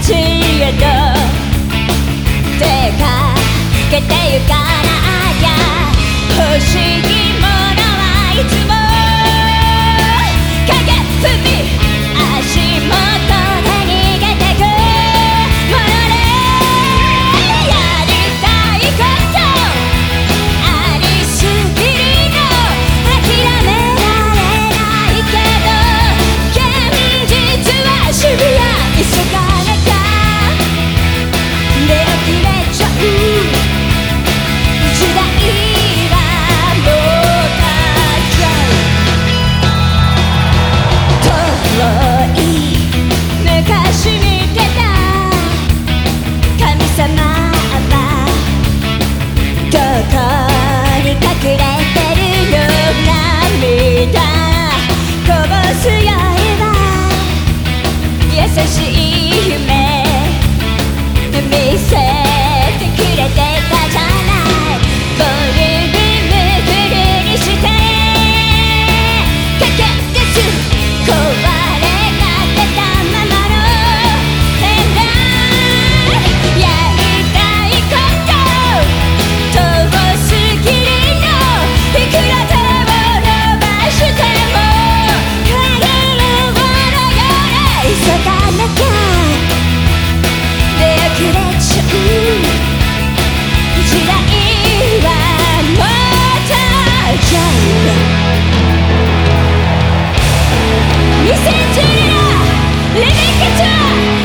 街へと出かけてゆかなきゃ欲しい接しい2012年レベッカちゃん